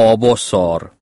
آباسار